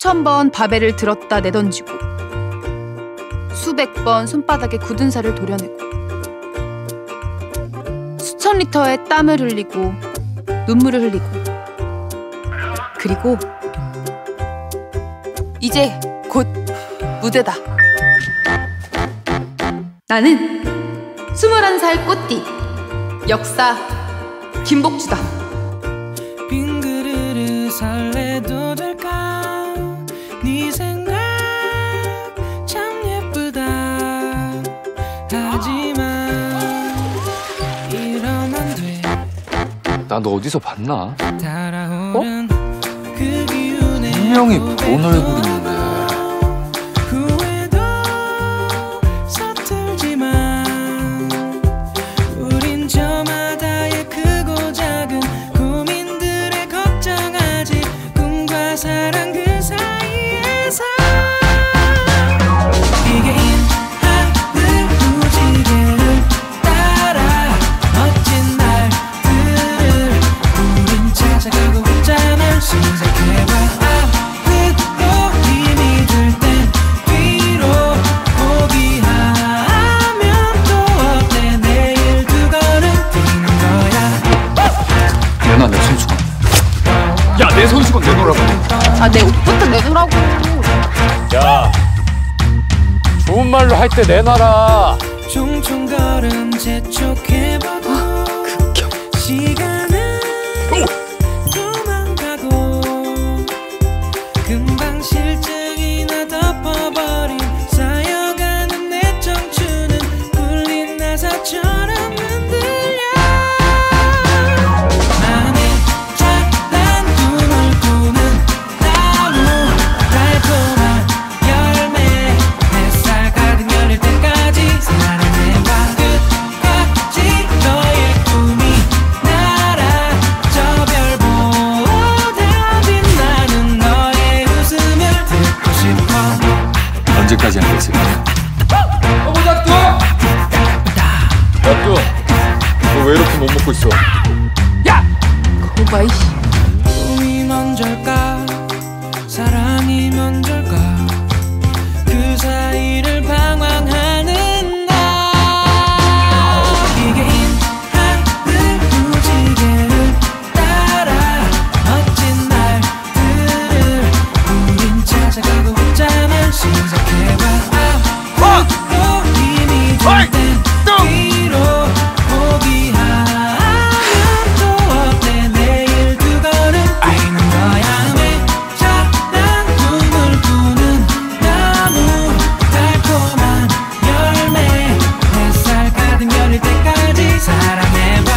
수천 번 바벨을 들었다 내던지고 수백 번 손바닥에 굳은 살을 도려내고 수천 리터의 땀을 흘리고 눈물을 흘리고 그리고 이제 곧 무대다. 나는 21살 꽃띠 역사 김복주다. 빈 그릇을 설레도 될 나 너 어디서 봤나? 그 기운에 분명히 본 얼굴인데. 후회도 서툴 내 손수건 내놓으라고. 아, 내 옷부터 내놓으라고. 야 좋은 말로 할 때 내놔라 못 먹고 있어. 거봐, 이씨. 꿈이 먼저일까? 사랑이 먼저일까? 그 사이를 방황하는 나. 기계인 하늘 무지개를 따라 멋진 날들을 우린 찾아가고 있잖아 시작해봐 때까지 사랑해